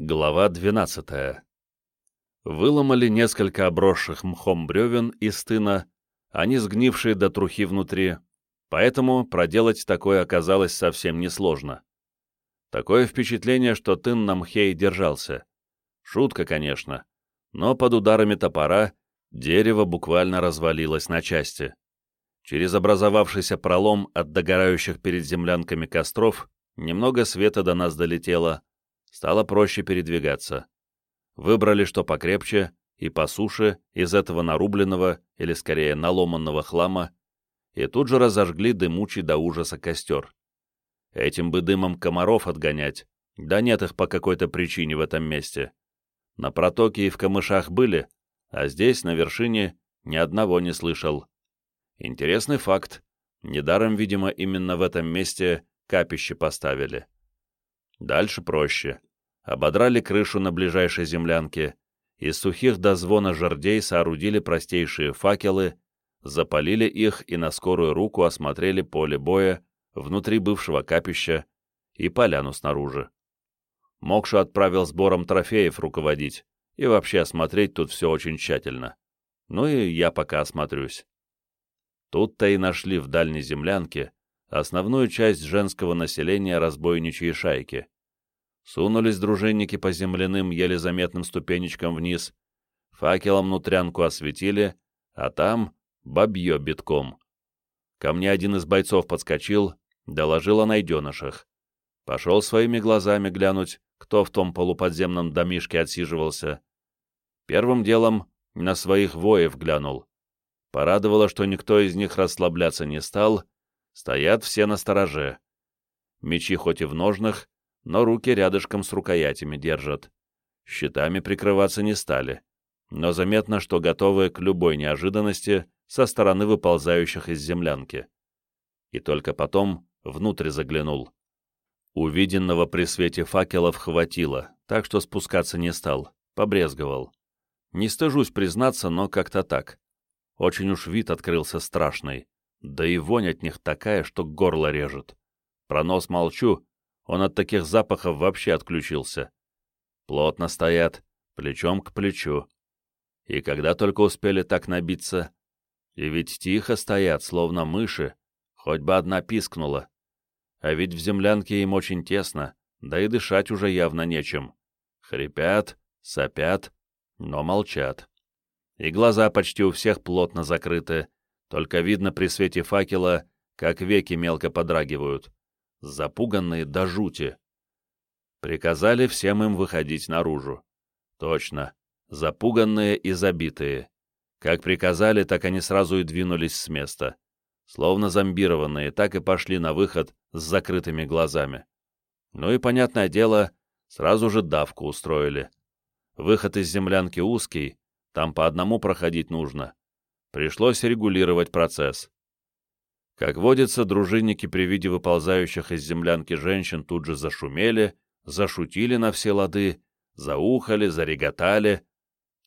Глава 12. Выломали несколько обросших мхом бревен из тына, они сгнившие до трухи внутри, поэтому проделать такое оказалось совсем несложно. Такое впечатление, что тын на мхе и держался. Шутка, конечно, но под ударами топора дерево буквально развалилось на части. Через образовавшийся пролом от догорающих перед землянками костров немного света до нас долетело, Стало проще передвигаться. Выбрали что покрепче, и по суше, из этого нарубленного, или скорее наломанного хлама, и тут же разожгли дымучий до ужаса костер. Этим бы дымом комаров отгонять, да нет их по какой-то причине в этом месте. На протоке и в камышах были, а здесь, на вершине, ни одного не слышал. Интересный факт. Недаром, видимо, именно в этом месте капище поставили. Дальше проще. Ободрали крышу на ближайшей землянке, из сухих до звона жердей соорудили простейшие факелы, запалили их и на скорую руку осмотрели поле боя внутри бывшего капища и поляну снаружи. Мокшу отправил сбором трофеев руководить и вообще осмотреть тут все очень тщательно. Ну и я пока осмотрюсь. Тут-то и нашли в дальней землянке основную часть женского населения разбойничьей шайки. Сунулись дружинники по земляным, еле заметным ступенечкам вниз, факелом нутрянку осветили, а там бабье битком. Ко мне один из бойцов подскочил, доложил о найденышах. Пошел своими глазами глянуть, кто в том полуподземном домишке отсиживался. Первым делом на своих воев глянул. Порадовало, что никто из них расслабляться не стал, Стоят все на стороже. Мечи хоть и в ножнах, но руки рядышком с рукоятями держат. Щитами прикрываться не стали, но заметно, что готовы к любой неожиданности со стороны выползающих из землянки. И только потом внутрь заглянул. Увиденного при свете факелов хватило, так что спускаться не стал, побрезговал. Не стыжусь признаться, но как-то так. Очень уж вид открылся страшный. Да и вонь от них такая, что горло режет. Про нос молчу, он от таких запахов вообще отключился. Плотно стоят, плечом к плечу. И когда только успели так набиться, и ведь тихо стоят, словно мыши, хоть бы одна пискнула. А ведь в землянке им очень тесно, да и дышать уже явно нечем. Хрипят, сопят, но молчат. И глаза почти у всех плотно закрыты, только видно при свете факела, как веки мелко подрагивают. Запуганные до жути. Приказали всем им выходить наружу. Точно. Запуганные и забитые. Как приказали, так они сразу и двинулись с места. Словно зомбированные, так и пошли на выход с закрытыми глазами. Ну и, понятное дело, сразу же давку устроили. Выход из землянки узкий, там по одному проходить нужно. Пришлось регулировать процесс. Как водится, дружинники при виде выползающих из землянки женщин тут же зашумели, зашутили на все лады, заухали, зареготали.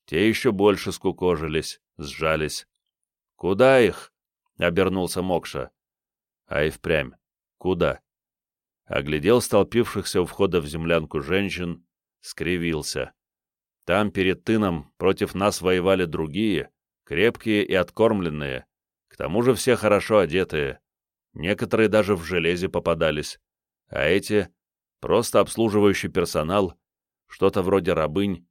Те еще больше скукожились, сжались. «Куда их?» — обернулся Мокша. А и впрямь. Куда? Оглядел столпившихся у входа в землянку женщин, скривился. Там перед тыном против нас воевали другие, крепкие и откормленные, к тому же все хорошо одетые, некоторые даже в железе попадались, а эти — просто обслуживающий персонал, что-то вроде рабынь.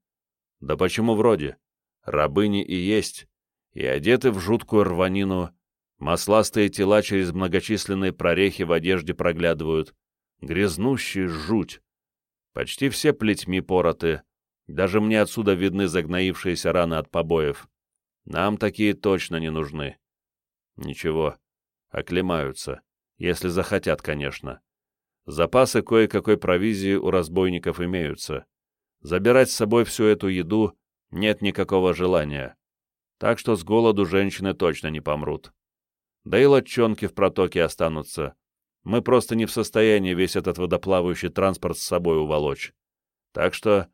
Да почему вроде? Рабыни и есть, и одеты в жуткую рванину, масластые тела через многочисленные прорехи в одежде проглядывают, грязнущие жуть. Почти все плетьми пороты, даже мне отсюда видны загноившиеся раны от побоев. Нам такие точно не нужны. Ничего, оклемаются. Если захотят, конечно. Запасы кое-какой провизии у разбойников имеются. Забирать с собой всю эту еду нет никакого желания. Так что с голоду женщины точно не помрут. Да и лодчонки в протоке останутся. Мы просто не в состоянии весь этот водоплавающий транспорт с собой уволочь. Так что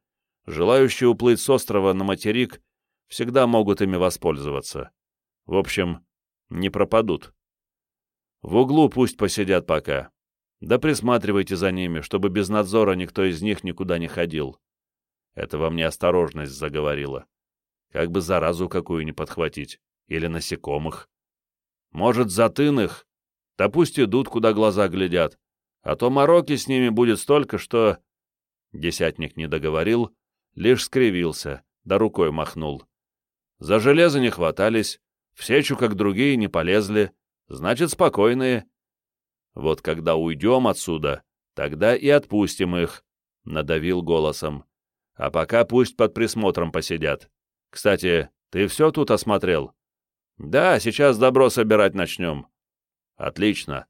желающие уплыть с острова на материк всегда могут ими воспользоваться. В общем, не пропадут. В углу пусть посидят пока. Да присматривайте за ними, чтобы без надзора никто из них никуда не ходил. Это во мне осторожность заговорила. Как бы заразу какую не подхватить. Или насекомых. Может, затынных? Да пусть идут, куда глаза глядят. А то мороки с ними будет столько, что... Десятник не договорил, лишь скривился, да рукой махнул. За железо не хватались, в сечу, как другие, не полезли, значит, спокойные. Вот когда уйдем отсюда, тогда и отпустим их, — надавил голосом. А пока пусть под присмотром посидят. Кстати, ты все тут осмотрел? Да, сейчас добро собирать начнем. Отлично.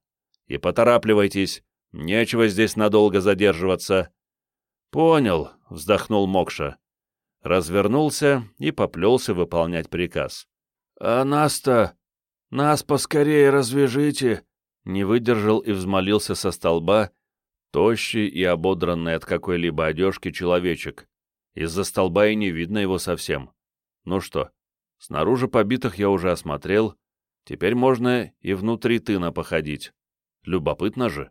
И поторапливайтесь, нечего здесь надолго задерживаться. Понял, вздохнул Мокша. Развернулся и поплелся выполнять приказ. А нас-то... Нас поскорее развяжите, не выдержал и взмолился со столба, тощий и ободранный от какой-либо одежки человечек. Из-за столба и не видно его совсем. Ну что, снаружи побитых я уже осмотрел, теперь можно и внутри тына походить. Любопытно же.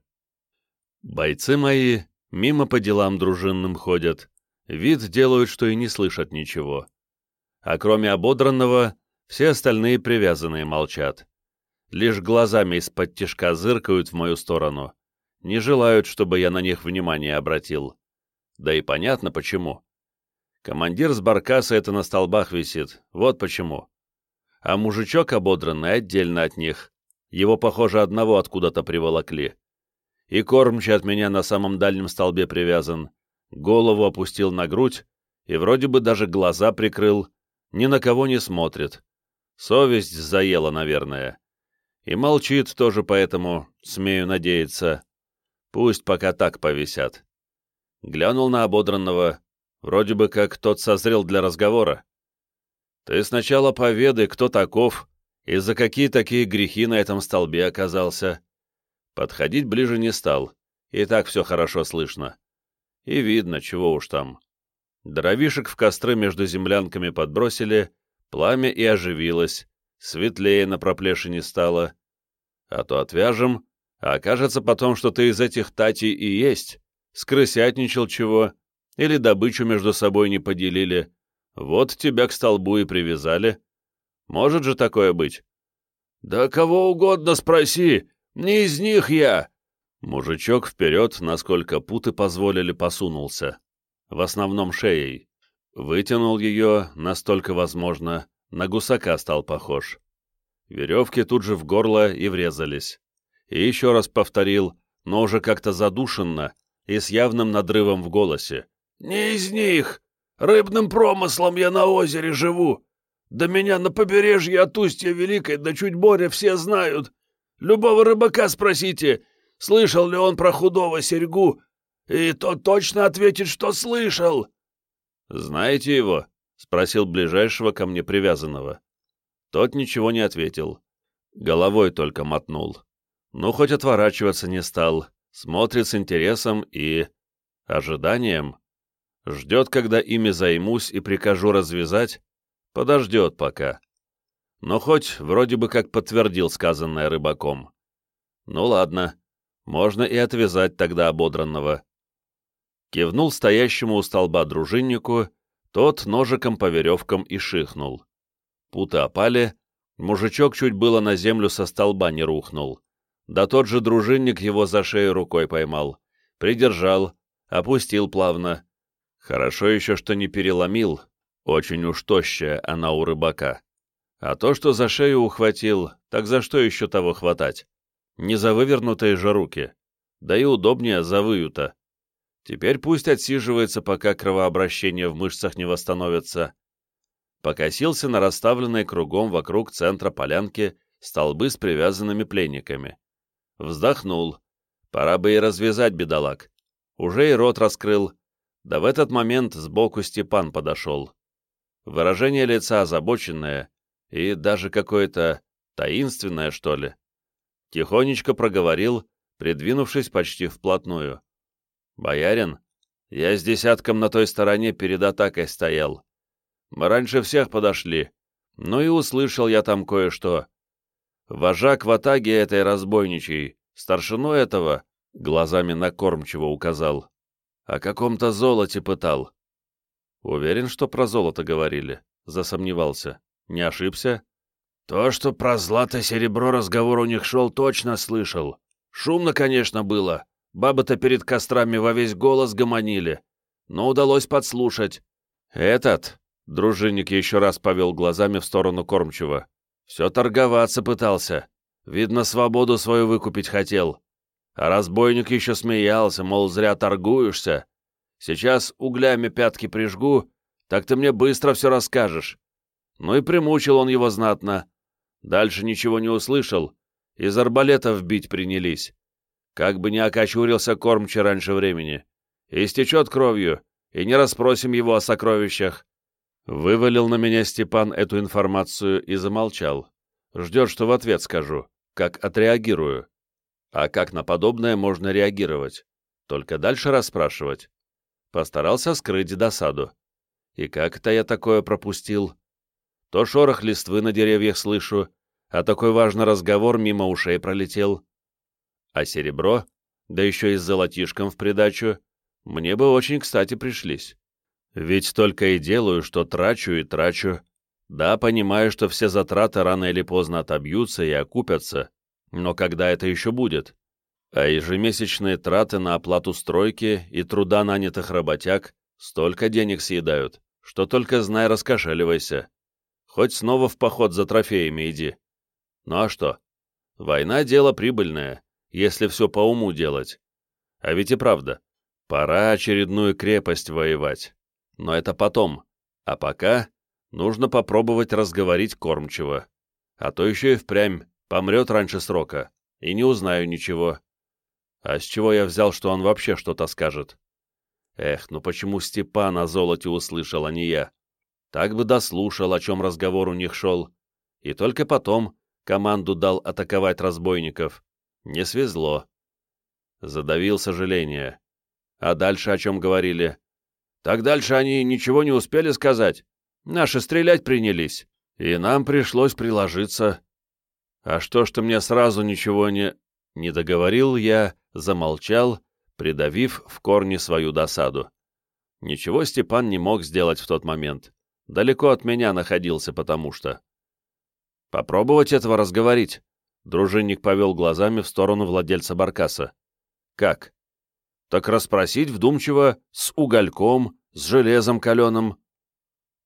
Бойцы мои мимо по делам дружинным ходят, вид делают, что и не слышат ничего. А кроме ободранного, все остальные привязанные молчат. Лишь глазами из-под тишка зыркают в мою сторону, не желают, чтобы я на них внимание обратил. Да и понятно почему. Командир с баркаса это на столбах висит, вот почему. А мужичок ободранный отдельно от них. Его, похоже, одного откуда-то приволокли. И кормчий от меня на самом дальнем столбе привязан. Голову опустил на грудь и вроде бы даже глаза прикрыл. Ни на кого не смотрит. Совесть заела, наверное. И молчит тоже поэтому, смею надеяться. Пусть пока так повисят. Глянул на ободранного, Вроде бы как тот созрел для разговора. Ты сначала поведай, кто таков и за какие такие грехи на этом столбе оказался. Подходить ближе не стал, и так все хорошо слышно. И видно, чего уж там. Дровишек в костры между землянками подбросили, пламя и оживилось, светлее на проплешине стало. А то отвяжем, а окажется потом, что ты из этих татей и есть, скрысятничал чего, или добычу между собой не поделили. Вот тебя к столбу и привязали. Может же такое быть? Да кого угодно спроси, не из них я. Мужичок вперед, насколько путы позволили, посунулся. В основном шеей. Вытянул ее, настолько возможно, на гусака стал похож. Веревки тут же в горло и врезались. И еще раз повторил, но уже как-то задушенно и с явным надрывом в голосе. «Не из них. Рыбным промыслом я на озере живу. Да меня на побережье от устья Великой до чуть моря все знают. Любого рыбака спросите, слышал ли он про худого серьгу, и тот точно ответит, что слышал». «Знаете его?» — спросил ближайшего ко мне привязанного. Тот ничего не ответил. Головой только мотнул. Ну, хоть отворачиваться не стал. Смотрит с интересом и... ожиданием. Ждет, когда ими займусь и прикажу развязать? Подождет пока. Но хоть вроде бы как подтвердил сказанное рыбаком. Ну ладно, можно и отвязать тогда ободранного. Кивнул стоящему у столба дружиннику, тот ножиком по веревкам и шихнул. Путы опали, мужичок чуть было на землю со столба не рухнул. Да тот же дружинник его за шею рукой поймал, придержал, опустил плавно, Хорошо еще, что не переломил, очень уж тощая она у рыбака. А то, что за шею ухватил, так за что еще того хватать? Не за вывернутые же руки. Да и удобнее за выюта. Теперь пусть отсиживается, пока кровообращение в мышцах не восстановится. Покосился на расставленные кругом вокруг центра полянки столбы с привязанными пленниками. Вздохнул. Пора бы и развязать бедолаг. Уже и рот раскрыл, да в этот момент сбоку Степан подошел. Выражение лица озабоченное и даже какое-то таинственное, что ли. Тихонечко проговорил, придвинувшись почти вплотную. «Боярин, я с десятком на той стороне перед атакой стоял. Мы раньше всех подошли, ну и услышал я там кое-что. Вожак в атаге этой разбойничей, старшину этого, глазами на кормчиво указал, о каком-то золоте пытал. Уверен, что про золото говорили. Засомневался. Не ошибся? То, что про злато-серебро разговор у них шел, точно слышал. Шумно, конечно, было. Бабы-то перед кострами во весь голос гомонили. Но удалось подслушать. Этот, дружинник еще раз повел глазами в сторону кормчего, все торговаться пытался. Видно, свободу свою выкупить хотел. А разбойник еще смеялся, мол, зря торгуешься. Сейчас углями пятки прижгу, так ты мне быстро все расскажешь. Ну и примучил он его знатно. Дальше ничего не услышал, из арбалетов бить принялись. Как бы не окочурился кормче раньше времени. Истечет кровью, и не расспросим его о сокровищах. Вывалил на меня Степан эту информацию и замолчал. Ждет, что в ответ скажу, как отреагирую. А как на подобное можно реагировать? Только дальше расспрашивать. Постарался скрыть досаду. И как это я такое пропустил? То шорох листвы на деревьях слышу, а такой важный разговор мимо ушей пролетел. А серебро, да еще и с золотишком в придачу, мне бы очень кстати пришлись. Ведь только и делаю, что трачу и трачу. Да, понимаю, что все затраты рано или поздно отобьются и окупятся, но когда это еще будет? А ежемесячные траты на оплату стройки и труда нанятых работяг столько денег съедают, что только знай, раскошеливайся. Хоть снова в поход за трофеями иди. Ну а что? Война — дело прибыльное, если все по уму делать. А ведь и правда, пора очередную крепость воевать. Но это потом. А пока нужно попробовать разговорить кормчего. А то еще и впрямь помрет раньше срока, и не узнаю ничего. А с чего я взял, что он вообще что-то скажет? Эх, ну почему Степан о золоте услышал, а не я? Так бы дослушал, о чем разговор у них шел. И только потом команду дал атаковать разбойников. Не свезло. Задавил сожаление. А дальше о чем говорили? Так дальше они ничего не успели сказать. Наши стрелять принялись, и нам пришлось приложиться. А что ж ты мне сразу ничего не... Не договорил я, замолчал, придавив в корне свою досаду. Ничего Степан не мог сделать в тот момент. Далеко от меня находился, потому что... Попробовать этого разговорить. Дружинник повел глазами в сторону владельца баркаса. Как? Так расспросить вдумчиво, с угольком, с железом каленым.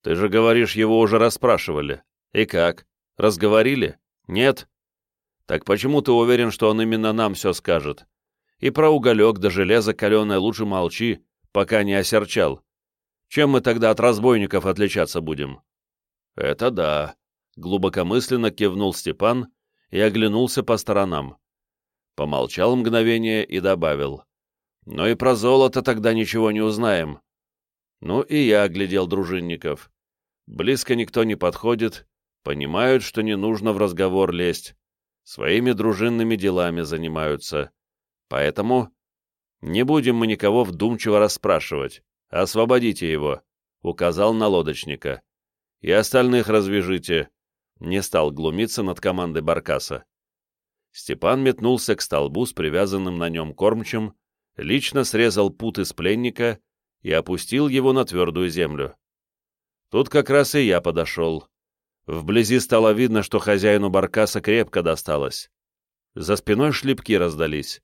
Ты же говоришь, его уже расспрашивали. И как? Разговорили? Нет? Так почему ты уверен, что он именно нам все скажет? И про уголек да железо каленое лучше молчи, пока не осерчал. Чем мы тогда от разбойников отличаться будем? Это да, глубокомысленно кивнул Степан и оглянулся по сторонам. Помолчал мгновение и добавил. Но и про золото тогда ничего не узнаем. Ну и я оглядел дружинников. Близко никто не подходит, понимают, что не нужно в разговор лезть. Своими дружинными делами занимаются. Поэтому не будем мы никого вдумчиво расспрашивать. Освободите его, — указал на лодочника. И остальных развяжите. Не стал глумиться над командой Баркаса. Степан метнулся к столбу с привязанным на нем кормчем, лично срезал пут из пленника и опустил его на твердую землю. Тут как раз и я подошел. Вблизи стало видно, что хозяину баркаса крепко досталось. За спиной шлепки раздались.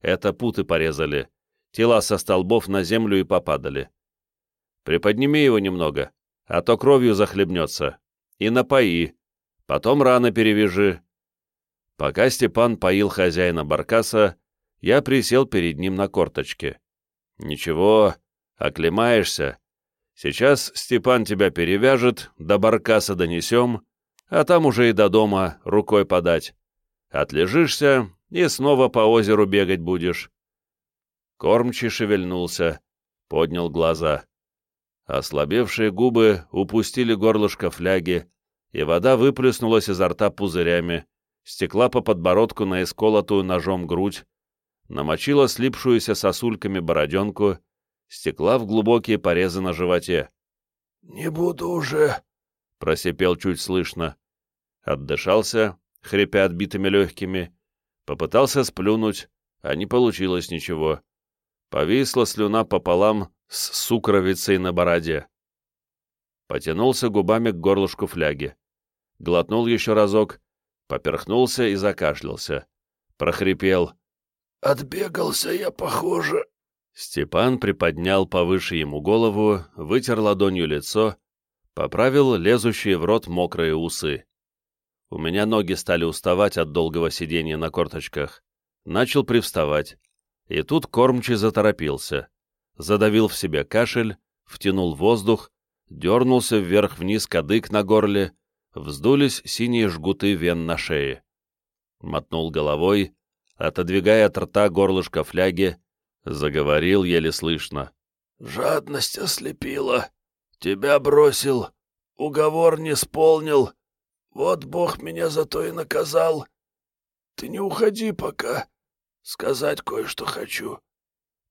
Это путы порезали. Тела со столбов на землю и попадали. Приподними его немного, а то кровью захлебнется. И напои. Потом рано перевяжи. Пока Степан поил хозяина баркаса, я присел перед ним на корточке. «Ничего, оклемаешься. Сейчас Степан тебя перевяжет, до баркаса донесем, а там уже и до дома рукой подать. Отлежишься и снова по озеру бегать будешь». Кормчий шевельнулся, поднял глаза. Ослабевшие губы упустили горлышко фляги, и вода выплеснулась изо рта пузырями, стекла по подбородку на исколотую ножом грудь, намочила слипшуюся сосульками бороденку, стекла в глубокие порезы на животе. «Не буду уже», — просипел чуть слышно. Отдышался, хрипя отбитыми легкими, попытался сплюнуть, а не получилось ничего. Повисла слюна пополам с сукровицей на бороде. Потянулся губами к горлышку фляги. Глотнул еще разок, поперхнулся и закашлялся. Прохрипел. «Отбегался я, похоже». Степан приподнял повыше ему голову, вытер ладонью лицо, поправил лезущие в рот мокрые усы. У меня ноги стали уставать от долгого сидения на корточках. Начал привставать. И тут кормчий заторопился. Задавил в себе кашель, втянул воздух, дернулся вверх-вниз кадык на горле, вздулись синие жгуты вен на шее. Мотнул головой, отодвигая от рта горлышко фляги, заговорил еле слышно. «Жадность ослепила. Тебя бросил. Уговор не исполнил. Вот Бог меня за то и наказал. Ты не уходи пока. Сказать кое-что хочу.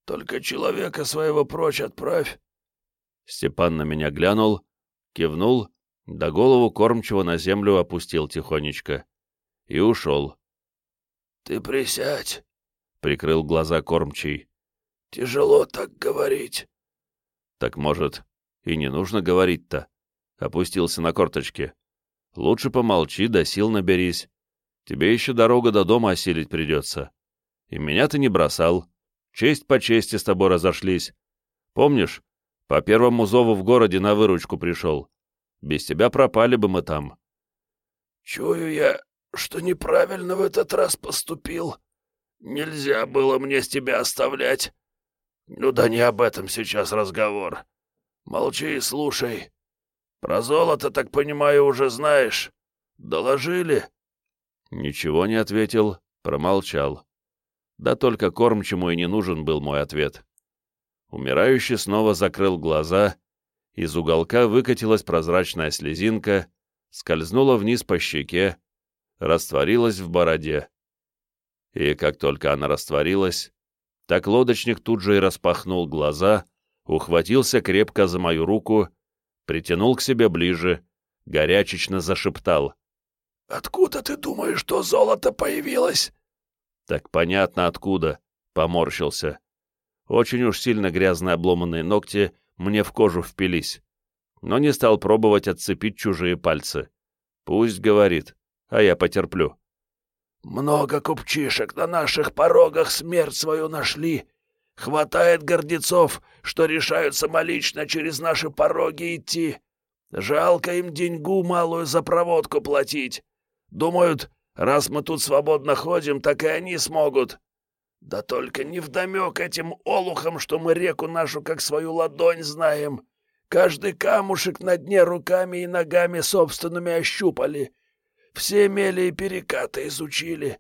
Только человека своего прочь отправь. Степан на меня глянул, кивнул, да голову кормчего на землю опустил тихонечко. И ушел. — Ты присядь, — прикрыл глаза кормчий. — Тяжело так говорить. — Так, может, и не нужно говорить-то. Опустился на корточки. Лучше помолчи, да сил наберись. Тебе еще дорога до дома осилить придется. И меня ты не бросал. Честь по чести с тобой разошлись. Помнишь, по первому зову в городе на выручку пришел. Без тебя пропали бы мы там. Чую я, что неправильно в этот раз поступил. Нельзя было мне с тебя оставлять. Ну да не об этом сейчас разговор. Молчи и слушай. Про золото, так понимаю, уже знаешь. Доложили?» Ничего не ответил, промолчал. Да только кормчему и не нужен был мой ответ. Умирающий снова закрыл глаза, из уголка выкатилась прозрачная слезинка, скользнула вниз по щеке, растворилась в бороде. И как только она растворилась, так лодочник тут же и распахнул глаза, ухватился крепко за мою руку притянул к себе ближе, горячечно зашептал. «Откуда ты думаешь, что золото появилось?» «Так понятно, откуда», — поморщился. Очень уж сильно грязные обломанные ногти мне в кожу впились, но не стал пробовать отцепить чужие пальцы. Пусть говорит, а я потерплю. «Много купчишек на наших порогах смерть свою нашли, Хватает гордецов, что решают самолично через наши пороги идти. Жалко им деньгу малую за проводку платить. Думают, раз мы тут свободно ходим, так и они смогут. Да только не вдомек этим олухам, что мы реку нашу как свою ладонь знаем. Каждый камушек на дне руками и ногами собственными ощупали. Все мели и перекаты изучили.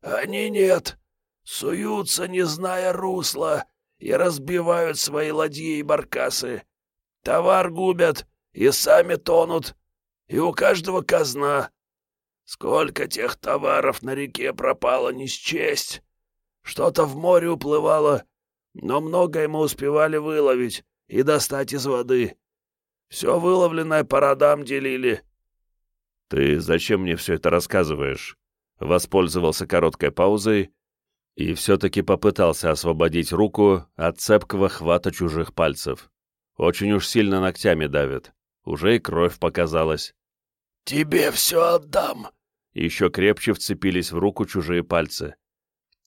Они нет. Суются, не зная русла, и разбивают свои ладьи и баркасы. Товар губят и сами тонут, и у каждого казна. Сколько тех товаров на реке пропало не счесть. Что-то в море уплывало, но многое мы успевали выловить и достать из воды. Все выловленное по родам делили. — Ты зачем мне все это рассказываешь? Воспользовался короткой паузой и все-таки попытался освободить руку от цепкого хвата чужих пальцев. Очень уж сильно ногтями давит. Уже и кровь показалась. «Тебе все отдам!» Еще крепче вцепились в руку чужие пальцы.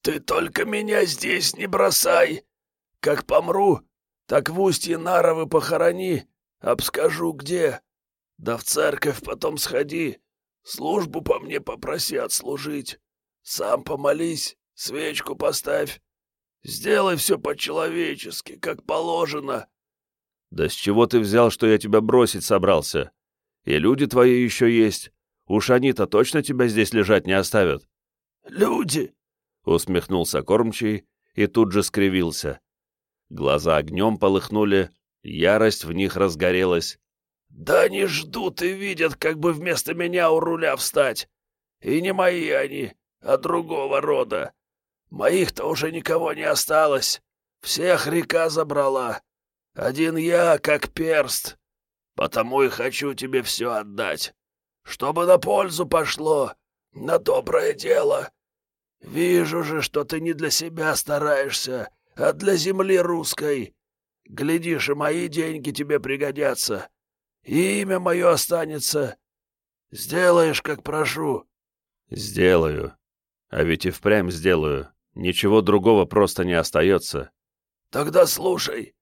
«Ты только меня здесь не бросай! Как помру, так в устье Наровы похорони, обскажу где. Да в церковь потом сходи, службу по мне попроси отслужить. Сам помолись, Свечку поставь. Сделай все по-человечески, как положено. Да с чего ты взял, что я тебя бросить собрался? И люди твои еще есть. Уж они-то точно тебя здесь лежать не оставят. Люди! Усмехнулся кормчий и тут же скривился. Глаза огнем полыхнули, ярость в них разгорелась. «Да не ждут и видят, как бы вместо меня у руля встать. И не мои они, а другого рода. Моих-то уже никого не осталось. Всех река забрала. Один я, как перст. Потому и хочу тебе все отдать. Чтобы на пользу пошло, на доброе дело. Вижу же, что ты не для себя стараешься, а для земли русской. Глядишь, и мои деньги тебе пригодятся. и имя мое останется. Сделаешь, как прошу». «Сделаю. А ведь и впрямь сделаю. Ничего другого просто не остается». «Тогда слушай.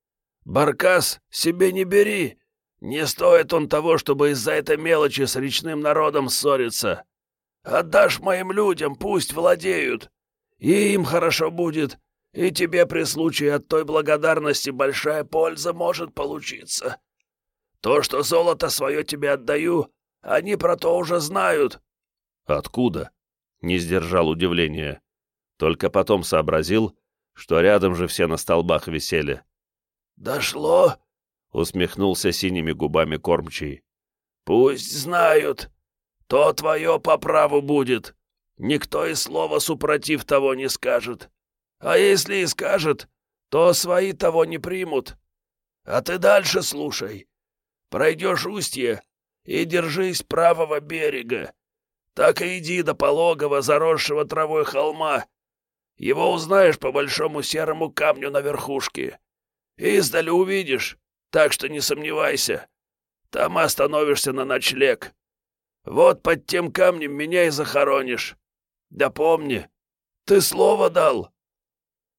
Баркас себе не бери. Не стоит он того, чтобы из-за этой мелочи с речным народом ссориться. Отдашь моим людям, пусть владеют. И им хорошо будет, и тебе при случае от той благодарности большая польза может получиться. То, что золото свое тебе отдаю, они про то уже знают». «Откуда?» — не сдержал удивления. Только потом сообразил, что рядом же все на столбах висели. «Дошло?» — усмехнулся синими губами кормчий. «Пусть знают. То твое по праву будет. Никто и слова супротив того не скажет. А если и скажет, то свои того не примут. А ты дальше слушай. Пройдешь устье и держись правого берега. Так и иди до пологого, заросшего травой холма, его узнаешь по большому серому камню на верхушке. Издали увидишь, так что не сомневайся. Там остановишься на ночлег. Вот под тем камнем меня и захоронишь. Да помни, ты слово дал».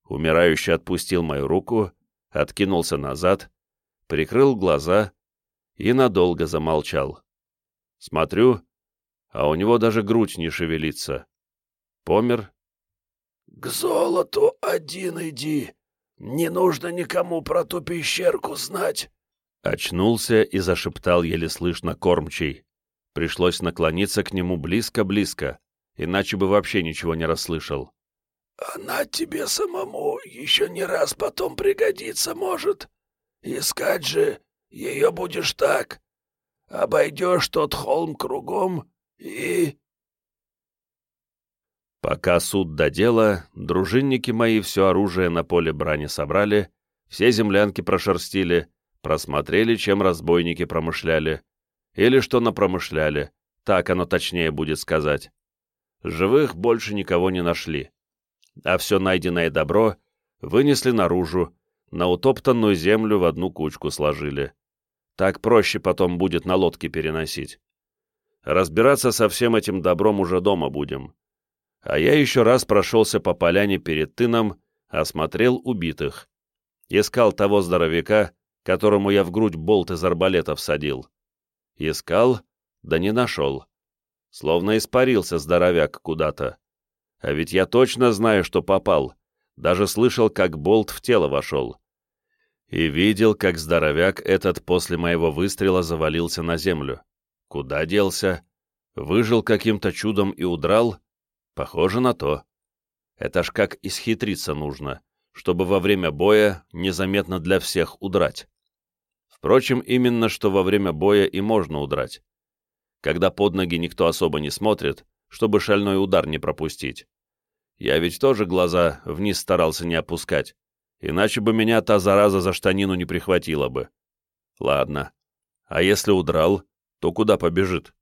Умирающий отпустил мою руку, откинулся назад, прикрыл глаза и надолго замолчал. Смотрю, а у него даже грудь не шевелится. Помер «К золоту один иди. Не нужно никому про ту пещерку знать». Очнулся и зашептал еле слышно кормчий. Пришлось наклониться к нему близко-близко, иначе бы вообще ничего не расслышал. «Она тебе самому еще не раз потом пригодится может. Искать же ее будешь так. Обойдешь тот холм кругом и...» Пока суд до дела, дружинники мои все оружие на поле брани собрали, все землянки прошерстили, просмотрели, чем разбойники промышляли. Или что напромышляли, так оно точнее будет сказать. Живых больше никого не нашли. А все найденное добро вынесли наружу, на утоптанную землю в одну кучку сложили. Так проще потом будет на лодке переносить. Разбираться со всем этим добром уже дома будем а я еще раз прошелся по поляне перед тыном, осмотрел убитых. Искал того здоровяка, которому я в грудь болт из арбалета всадил. Искал, да не нашел. Словно испарился здоровяк куда-то. А ведь я точно знаю, что попал. Даже слышал, как болт в тело вошел. И видел, как здоровяк этот после моего выстрела завалился на землю. Куда делся? Выжил каким-то чудом и удрал? Похоже на то. Это ж как исхитриться нужно, чтобы во время боя незаметно для всех удрать. Впрочем, именно что во время боя и можно удрать. Когда под ноги никто особо не смотрит, чтобы шальной удар не пропустить. Я ведь тоже глаза вниз старался не опускать, иначе бы меня та зараза за штанину не прихватила бы. Ладно. А если удрал, то куда побежит?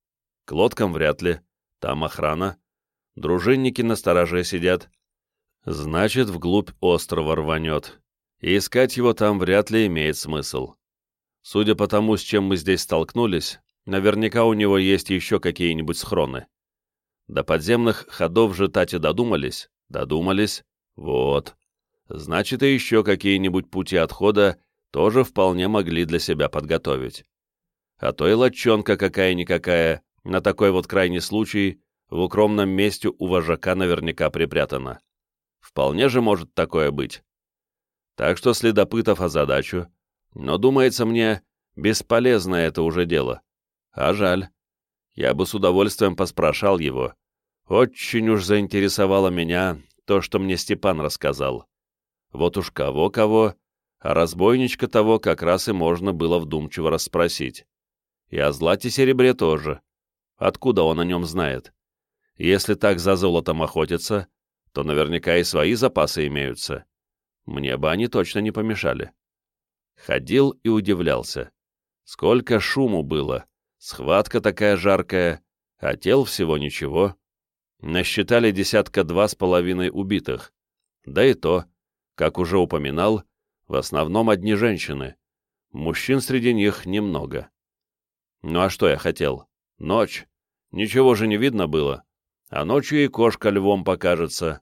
К лодкам вряд ли. Там охрана, Дружинники на стороже сидят. Значит, вглубь острова рванет. И искать его там вряд ли имеет смысл. Судя по тому, с чем мы здесь столкнулись, наверняка у него есть еще какие-нибудь схроны. До подземных ходов же Тати додумались? Додумались. Вот. Значит, и еще какие-нибудь пути отхода тоже вполне могли для себя подготовить. А то и лодчонка какая-никакая, на такой вот крайний случай, в укромном месте у вожака наверняка припрятано. Вполне же может такое быть. Так что следопытов озадачу, но, думается мне, бесполезное это уже дело. А жаль. Я бы с удовольствием поспрашал его. Очень уж заинтересовало меня то, что мне Степан рассказал. Вот уж кого-кого, а разбойничка того как раз и можно было вдумчиво расспросить. И о злате серебре тоже. Откуда он о нем знает? Если так за золотом охотятся, то наверняка и свои запасы имеются. Мне бы они точно не помешали. Ходил и удивлялся. Сколько шуму было, схватка такая жаркая, а тел всего ничего. Насчитали десятка два с половиной убитых. Да и то, как уже упоминал, в основном одни женщины. Мужчин среди них немного. Ну а что я хотел? Ночь. Ничего же не видно было. А ночью и кошка львом покажется.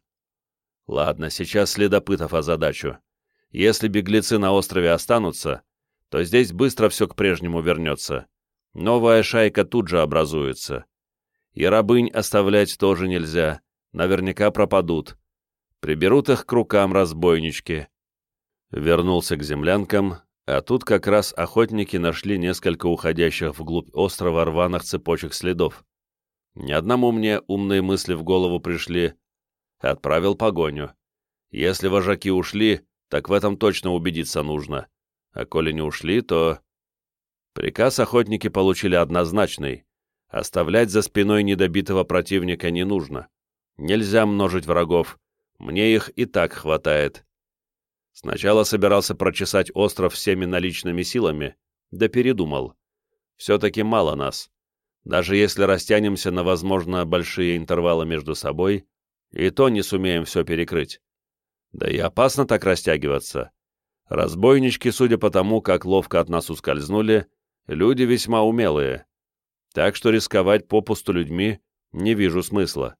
Ладно, сейчас следопытов озадачу. Если беглецы на острове останутся, то здесь быстро все к прежнему вернется. Новая шайка тут же образуется. И рабынь оставлять тоже нельзя, наверняка пропадут. Приберут их к рукам разбойнички. Вернулся к землянкам, а тут как раз охотники нашли несколько уходящих вглубь острова рваных цепочек следов. Ни одному мне умные мысли в голову пришли. Отправил погоню. Если вожаки ушли, так в этом точно убедиться нужно. А коли не ушли, то... Приказ охотники получили однозначный. Оставлять за спиной недобитого противника не нужно. Нельзя множить врагов. Мне их и так хватает. Сначала собирался прочесать остров всеми наличными силами, да передумал. Все-таки мало нас. Даже если растянемся на, возможно, большие интервалы между собой, и то не сумеем все перекрыть. Да и опасно так растягиваться. Разбойнички, судя по тому, как ловко от нас ускользнули, люди весьма умелые. Так что рисковать попусту людьми не вижу смысла.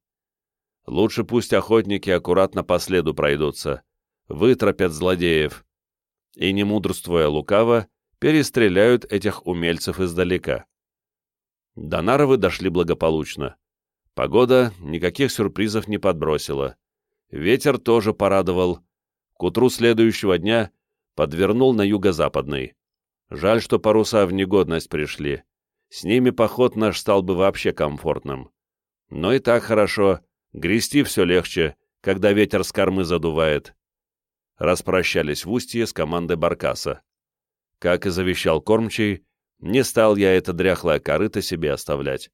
Лучше пусть охотники аккуратно по следу пройдутся, вытропят злодеев. И, не мудрствуя лукаво, перестреляют этих умельцев издалека. До Наровы дошли благополучно. Погода никаких сюрпризов не подбросила. Ветер тоже порадовал. К утру следующего дня подвернул на юго-западный. Жаль, что паруса в негодность пришли. С ними поход наш стал бы вообще комфортным. Но и так хорошо, грести все легче, когда ветер с кормы задувает. Распрощались в устье с командой Баркаса. Как и завещал кормчий, не стал я это дряхлое корыто себе оставлять.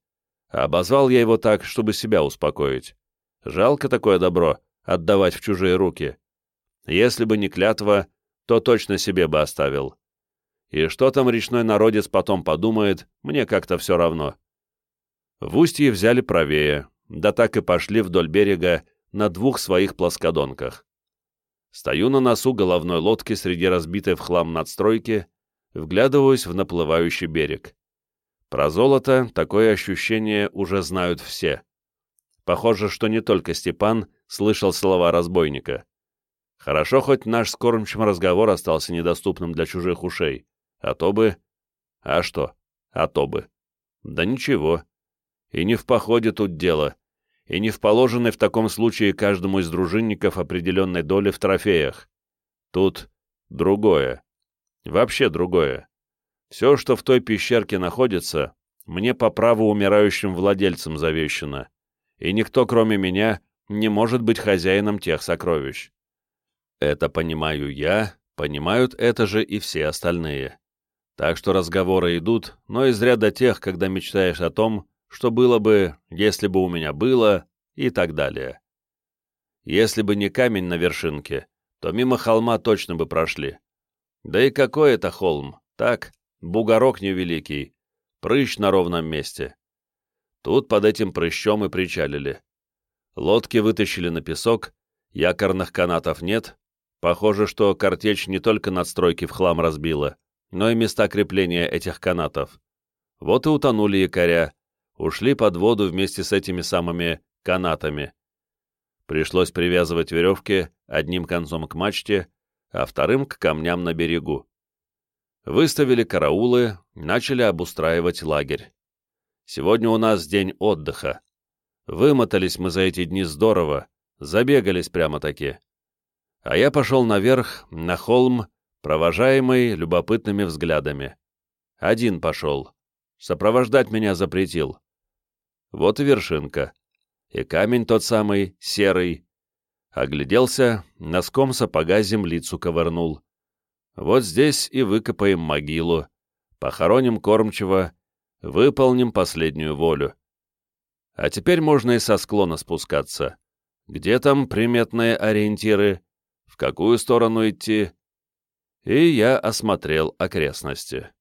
обозвал я его так, чтобы себя успокоить. Жалко такое добро отдавать в чужие руки. Если бы не клятва, то точно себе бы оставил. И что там речной народец потом подумает, мне как-то все равно. В устье взяли правее, да так и пошли вдоль берега на двух своих плоскодонках. Стою на носу головной лодки среди разбитой в хлам надстройки, вглядываюсь в наплывающий берег. Про золото такое ощущение уже знают все. Похоже, что не только Степан слышал слова разбойника. Хорошо, хоть наш с кормчим разговор остался недоступным для чужих ушей. А то бы... А что? А то бы. Да ничего. И не в походе тут дело. И не в положенной в таком случае каждому из дружинников определенной доли в трофеях. Тут другое. Вообще другое. Все, что в той пещерке находится, мне по праву умирающим владельцам завещено, и никто, кроме меня, не может быть хозяином тех сокровищ. Это понимаю я, понимают это же и все остальные. Так что разговоры идут, но из ряда тех, когда мечтаешь о том, что было бы, если бы у меня было, и так далее. Если бы не камень на вершинке, то мимо холма точно бы прошли. Да и какой это холм? Так, бугорок невеликий, прыщ на ровном месте. Тут под этим прыщом и причалили. Лодки вытащили на песок, якорных канатов нет. Похоже, что картечь не только надстройки в хлам разбила, но и места крепления этих канатов. Вот и утонули якоря, ушли под воду вместе с этими самыми канатами. Пришлось привязывать веревки одним концом к мачте, а вторым к камням на берегу. Выставили караулы, начали обустраивать лагерь. Сегодня у нас день отдыха. Вымотались мы за эти дни здорово, забегались прямо-таки. А я пошел наверх, на холм, провожаемый любопытными взглядами. Один пошел. Сопровождать меня запретил. Вот и вершинка. И камень тот самый, серый, Огляделся, носком сапога землицу ковырнул. Вот здесь и выкопаем могилу, похороним кормчего, выполним последнюю волю. А теперь можно и со склона спускаться. Где там приметные ориентиры? В какую сторону идти? И я осмотрел окрестности.